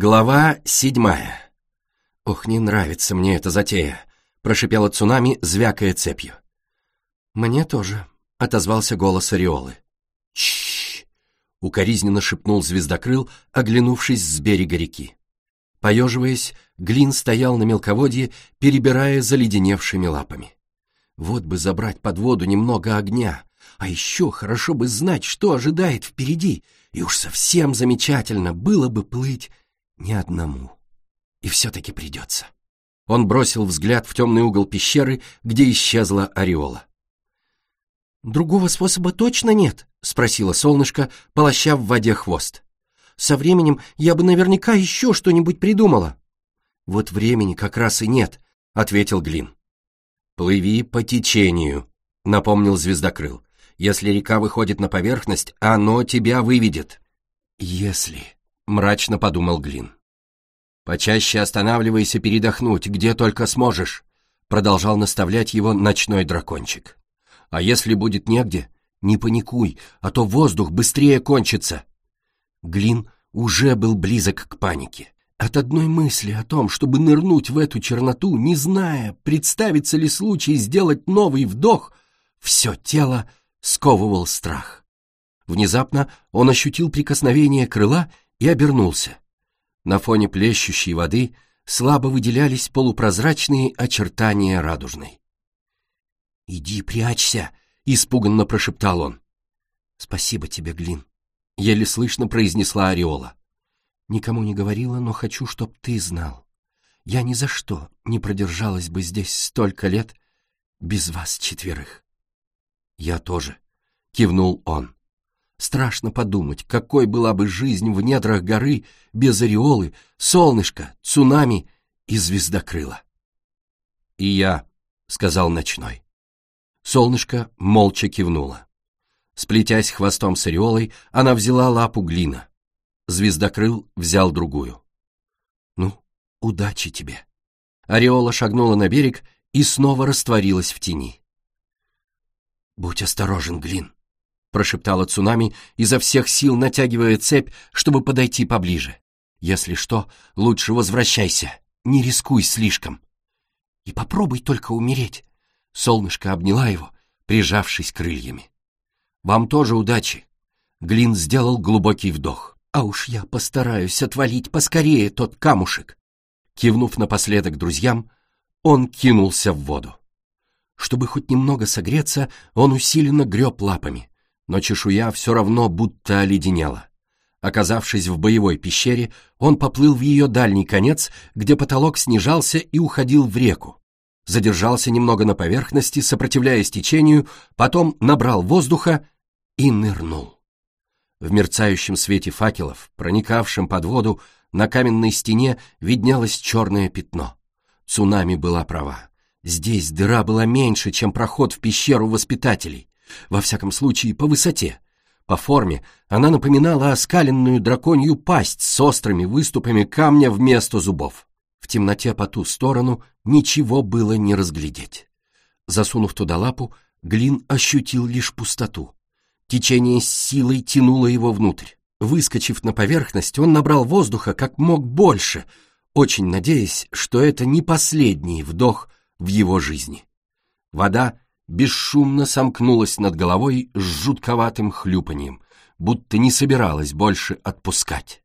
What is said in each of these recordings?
Глава седьмая. «Ох, не нравится мне эта затея», — прошипела цунами, звякая цепью. «Мне тоже», — отозвался голос Ореолы. «Чш!» — укоризненно шепнул звездокрыл, оглянувшись с берега реки. Поеживаясь, Глин стоял на мелководье, перебирая заледеневшими лапами. Вот бы забрать под воду немного огня, а еще хорошо бы знать, что ожидает впереди, и уж совсем замечательно было бы плыть ни одному. И все-таки придется. Он бросил взгляд в темный угол пещеры, где исчезла ореола. «Другого способа точно нет?» — спросила солнышко, полоща в воде хвост. «Со временем я бы наверняка еще что-нибудь придумала». «Вот времени как раз и нет», — ответил Глин. «Плыви по течению», — напомнил Звездокрыл. «Если река выходит на поверхность, оно тебя выведет». «Если...» мрачно подумал Глин. «Почаще останавливайся передохнуть, где только сможешь», продолжал наставлять его ночной дракончик. «А если будет негде, не паникуй, а то воздух быстрее кончится». Глин уже был близок к панике. От одной мысли о том, чтобы нырнуть в эту черноту, не зная, представится ли случай сделать новый вдох, все тело сковывал страх. Внезапно он ощутил прикосновение крыла и обернулся. На фоне плещущей воды слабо выделялись полупрозрачные очертания радужной. «Иди прячься!» — испуганно прошептал он. «Спасибо тебе, Глин», — еле слышно произнесла Ореола. «Никому не говорила, но хочу, чтоб ты знал. Я ни за что не продержалась бы здесь столько лет без вас четверых». «Я тоже», — кивнул он. Страшно подумать, какой была бы жизнь в недрах горы без ореолы, солнышка, цунами и звездокрыла. «И я», — сказал ночной. Солнышко молча кивнуло. Сплетясь хвостом с ореолой, она взяла лапу глина. Звездокрыл взял другую. «Ну, удачи тебе». Ореола шагнула на берег и снова растворилась в тени. «Будь осторожен, Глин», — прошептала цунами, изо всех сил натягивая цепь, чтобы подойти поближе. «Если что, лучше возвращайся, не рискуй слишком». «И попробуй только умереть», — солнышко обняла его, прижавшись крыльями. «Вам тоже удачи». Глин сделал глубокий вдох. «А уж я постараюсь отвалить поскорее тот камушек». Кивнув напоследок друзьям, он кинулся в воду. Чтобы хоть немного согреться, он усиленно греб лапами но чешуя все равно будто оледенела. Оказавшись в боевой пещере, он поплыл в ее дальний конец, где потолок снижался и уходил в реку. Задержался немного на поверхности, сопротивляясь течению, потом набрал воздуха и нырнул. В мерцающем свете факелов, проникавшем под воду, на каменной стене виднелось черное пятно. Цунами была права. Здесь дыра была меньше, чем проход в пещеру воспитателей. Во всяком случае, по высоте. По форме она напоминала оскаленную драконью пасть с острыми выступами камня вместо зубов. В темноте по ту сторону ничего было не разглядеть. Засунув туда лапу, Глин ощутил лишь пустоту. Течение с силой тянуло его внутрь. Выскочив на поверхность, он набрал воздуха как мог больше, очень надеясь, что это не последний вдох в его жизни. Вода бесшумно сомкнулась над головой с жутковатым хлюпаньем, будто не собиралась больше отпускать.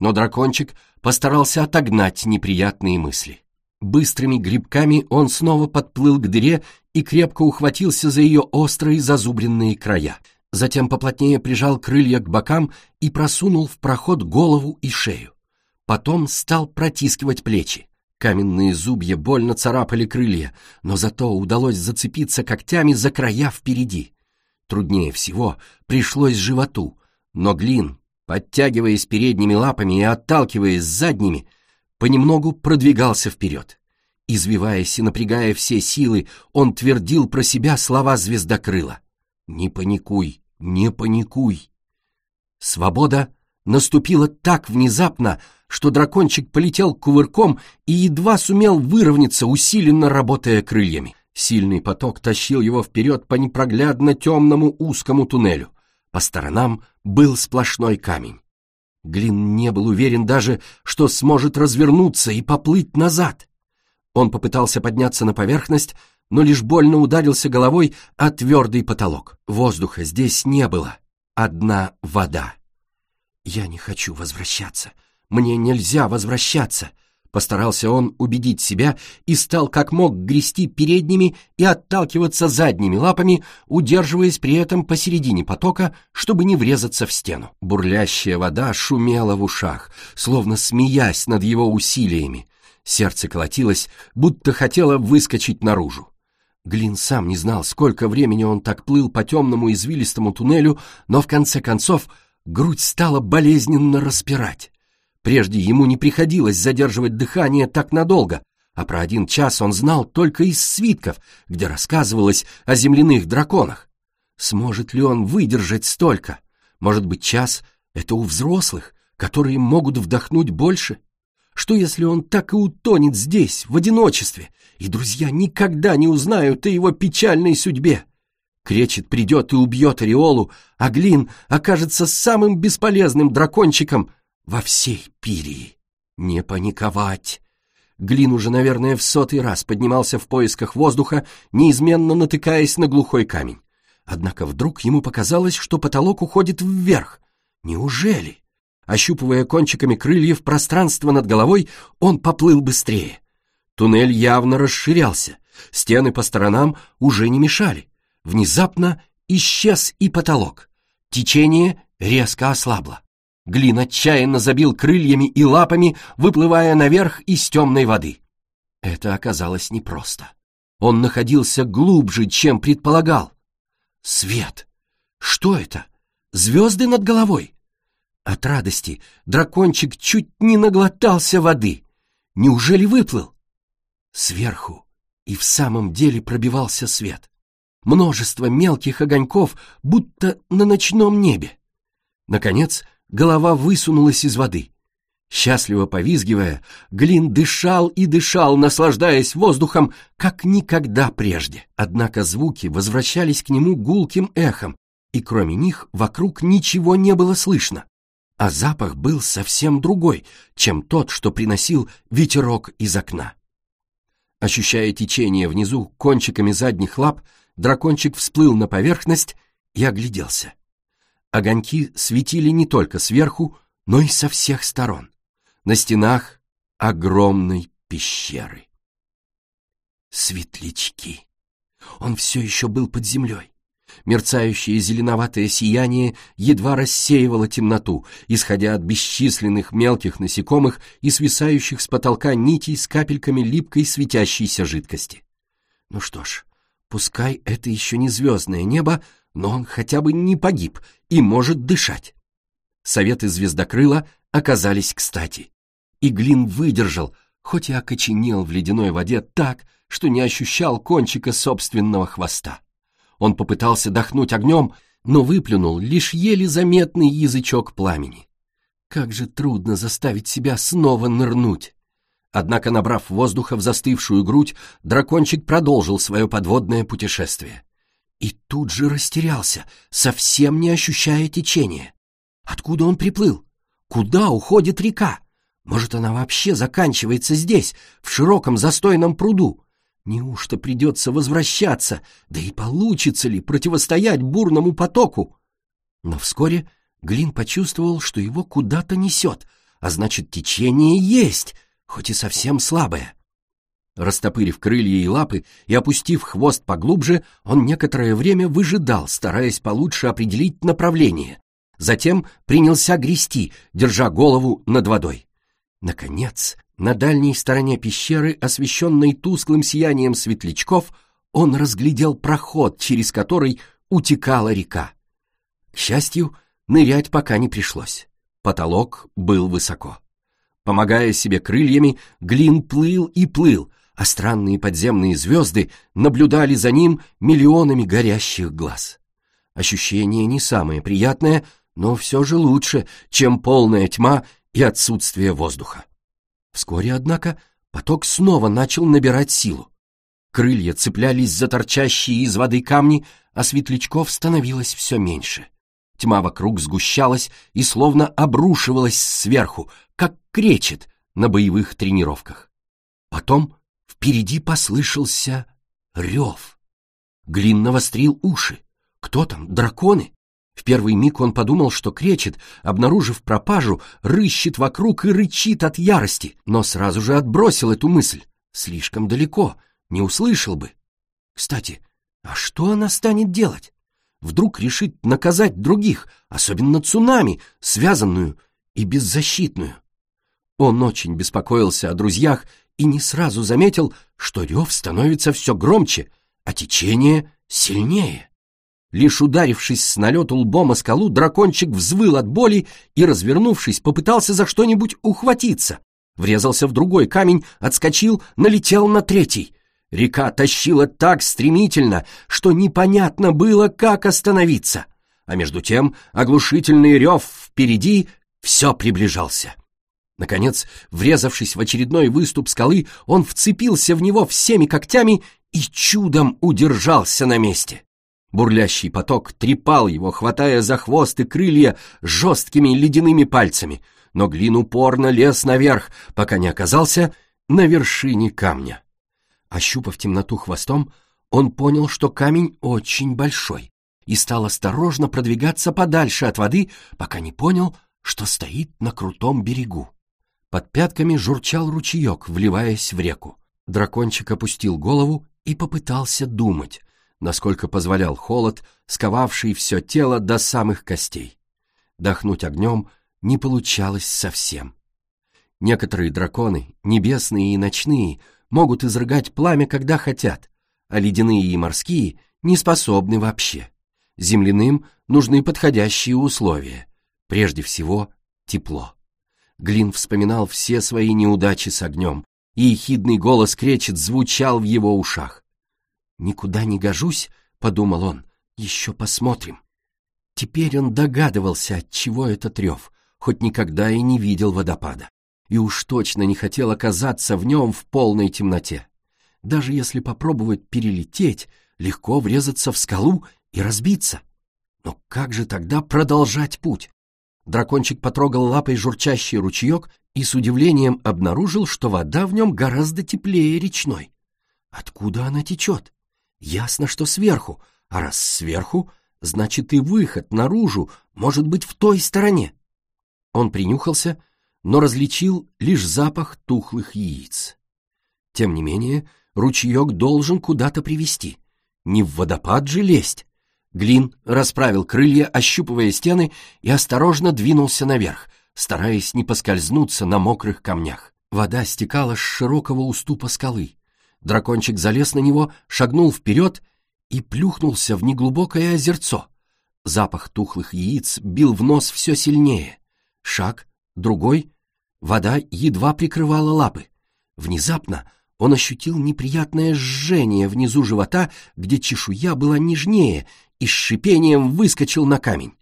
Но дракончик постарался отогнать неприятные мысли. Быстрыми грибками он снова подплыл к дыре и крепко ухватился за ее острые зазубренные края. Затем поплотнее прижал крылья к бокам и просунул в проход голову и шею. Потом стал протискивать плечи. Каменные зубья больно царапали крылья, но зато удалось зацепиться когтями за края впереди. Труднее всего пришлось животу, но Глин, подтягиваясь передними лапами и отталкиваясь задними, понемногу продвигался вперед. Извиваясь и напрягая все силы, он твердил про себя слова звездокрыла. «Не паникуй, не паникуй!» Свобода наступила так внезапно, что дракончик полетел кувырком и едва сумел выровняться, усиленно работая крыльями. Сильный поток тащил его вперед по непроглядно темному узкому туннелю. По сторонам был сплошной камень. Глин не был уверен даже, что сможет развернуться и поплыть назад. Он попытался подняться на поверхность, но лишь больно ударился головой о твердый потолок. Воздуха здесь не было. Одна вода. «Я не хочу возвращаться. Мне нельзя возвращаться», Постарался он убедить себя и стал как мог грести передними и отталкиваться задними лапами, удерживаясь при этом посередине потока, чтобы не врезаться в стену. Бурлящая вода шумела в ушах, словно смеясь над его усилиями. Сердце колотилось, будто хотело выскочить наружу. Глин сам не знал, сколько времени он так плыл по темному извилистому туннелю, но в конце концов грудь стала болезненно распирать. Прежде ему не приходилось задерживать дыхание так надолго, а про один час он знал только из свитков, где рассказывалось о земляных драконах. Сможет ли он выдержать столько? Может быть, час — это у взрослых, которые могут вдохнуть больше? Что если он так и утонет здесь, в одиночестве, и друзья никогда не узнают о его печальной судьбе? Кречет придет и убьет Ореолу, а Глин окажется самым бесполезным дракончиком — во всей Пирии. Не паниковать. Глин уже, наверное, в сотый раз поднимался в поисках воздуха, неизменно натыкаясь на глухой камень. Однако вдруг ему показалось, что потолок уходит вверх. Неужели? Ощупывая кончиками крыльев пространство над головой, он поплыл быстрее. Туннель явно расширялся, стены по сторонам уже не мешали. Внезапно исчез и потолок. Течение резко ослабло. Глин отчаянно забил крыльями и лапами, выплывая наверх из темной воды. Это оказалось непросто. Он находился глубже, чем предполагал. Свет! Что это? Звезды над головой? От радости дракончик чуть не наглотался воды. Неужели выплыл? Сверху и в самом деле пробивался свет. Множество мелких огоньков, будто на ночном небе. Наконец, голова высунулась из воды. Счастливо повизгивая, Глин дышал и дышал, наслаждаясь воздухом, как никогда прежде. Однако звуки возвращались к нему гулким эхом, и кроме них вокруг ничего не было слышно. А запах был совсем другой, чем тот, что приносил ветерок из окна. Ощущая течение внизу кончиками задних лап, дракончик всплыл на поверхность и огляделся. Огоньки светили не только сверху, но и со всех сторон. На стенах огромной пещеры. Светлячки. Он все еще был под землей. Мерцающее зеленоватое сияние едва рассеивало темноту, исходя от бесчисленных мелких насекомых и свисающих с потолка нитей с капельками липкой светящейся жидкости. Ну что ж, пускай это еще не звездное небо, но он хотя бы не погиб и может дышать. Советы звездокрыла оказались кстати. И Глин выдержал, хоть и окоченел в ледяной воде так, что не ощущал кончика собственного хвоста. Он попытался дохнуть огнем, но выплюнул лишь еле заметный язычок пламени. Как же трудно заставить себя снова нырнуть. Однако, набрав воздуха в застывшую грудь, дракончик продолжил свое подводное путешествие. И тут же растерялся, совсем не ощущая течения. Откуда он приплыл? Куда уходит река? Может, она вообще заканчивается здесь, в широком застойном пруду? Неужто придется возвращаться? Да и получится ли противостоять бурному потоку? Но вскоре Глин почувствовал, что его куда-то несет, а значит, течение есть, хоть и совсем слабое. Растопырив крылья и лапы и опустив хвост поглубже, он некоторое время выжидал, стараясь получше определить направление. Затем принялся грести, держа голову над водой. Наконец, на дальней стороне пещеры, освещенной тусклым сиянием светлячков, он разглядел проход, через который утекала река. К счастью, нырять пока не пришлось. Потолок был высоко. Помогая себе крыльями, Глин плыл и плыл, а странные подземные звезды наблюдали за ним миллионами горящих глаз. Ощущение не самое приятное, но все же лучше, чем полная тьма и отсутствие воздуха. Вскоре, однако, поток снова начал набирать силу. Крылья цеплялись за торчащие из воды камни, а светлячков становилось все меньше. Тьма вокруг сгущалась и словно обрушивалась сверху, как кречет на боевых тренировках. Потом впереди послышался рев. Глин навострил уши. Кто там, драконы? В первый миг он подумал, что кречет, обнаружив пропажу, рыщет вокруг и рычит от ярости, но сразу же отбросил эту мысль. Слишком далеко, не услышал бы. Кстати, а что она станет делать? Вдруг решит наказать других, особенно цунами, связанную и беззащитную. Он очень беспокоился о друзьях и не сразу заметил, что рев становится все громче, а течение сильнее. Лишь ударившись с налету лбом о скалу, дракончик взвыл от боли и, развернувшись, попытался за что-нибудь ухватиться. Врезался в другой камень, отскочил, налетел на третий. Река тащила так стремительно, что непонятно было, как остановиться. А между тем оглушительный рев впереди все приближался. Наконец, врезавшись в очередной выступ скалы, он вцепился в него всеми когтями и чудом удержался на месте. Бурлящий поток трепал его, хватая за хвост и крылья жесткими ледяными пальцами, но Глин упорно лез наверх, пока не оказался на вершине камня. Ощупав темноту хвостом, он понял, что камень очень большой, и стал осторожно продвигаться подальше от воды, пока не понял, что стоит на крутом берегу. Под пятками журчал ручеек, вливаясь в реку. Дракончик опустил голову и попытался думать, насколько позволял холод, сковавший все тело до самых костей. Дохнуть огнем не получалось совсем. Некоторые драконы, небесные и ночные, могут изрыгать пламя, когда хотят, а ледяные и морские не способны вообще. Земляным нужны подходящие условия, прежде всего тепло. Глин вспоминал все свои неудачи с огнем, и ехидный голос кречет звучал в его ушах. «Никуда не гожусь», — подумал он, — «еще посмотрим». Теперь он догадывался, от чего этот рев, хоть никогда и не видел водопада, и уж точно не хотел оказаться в нем в полной темноте. Даже если попробовать перелететь, легко врезаться в скалу и разбиться. Но как же тогда продолжать путь? Дракончик потрогал лапой журчащий ручеек и с удивлением обнаружил, что вода в нем гораздо теплее речной. Откуда она течет? Ясно, что сверху, а раз сверху, значит и выход наружу может быть в той стороне. Он принюхался, но различил лишь запах тухлых яиц. Тем не менее, ручеек должен куда-то привести. Не в водопад же лезть. Глин расправил крылья, ощупывая стены, и осторожно двинулся наверх, стараясь не поскользнуться на мокрых камнях. Вода стекала с широкого уступа скалы. Дракончик залез на него, шагнул вперед и плюхнулся в неглубокое озерцо. Запах тухлых яиц бил в нос все сильнее. Шаг, другой, вода едва прикрывала лапы. Внезапно он ощутил неприятное жжение внизу живота, где чешуя была нежнее, и с шипением выскочил на камень.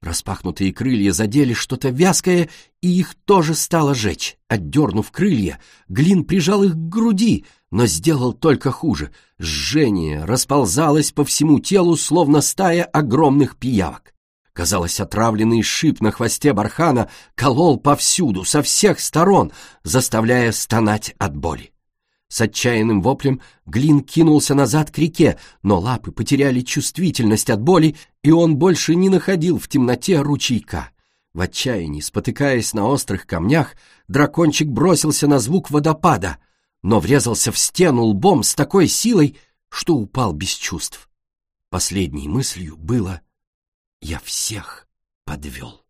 Распахнутые крылья задели что-то вязкое, и их тоже стало жечь. Отдернув крылья, Глин прижал их к груди, но сделал только хуже. Жжение расползалось по всему телу, словно стая огромных пиявок. Казалось, отравленный шип на хвосте бархана колол повсюду, со всех сторон, заставляя стонать от боли. С отчаянным воплем Глин кинулся назад к реке, но лапы потеряли чувствительность от боли, и он больше не находил в темноте ручейка. В отчаянии, спотыкаясь на острых камнях, дракончик бросился на звук водопада, но врезался в стену лбом с такой силой, что упал без чувств. Последней мыслью было «Я всех подвел».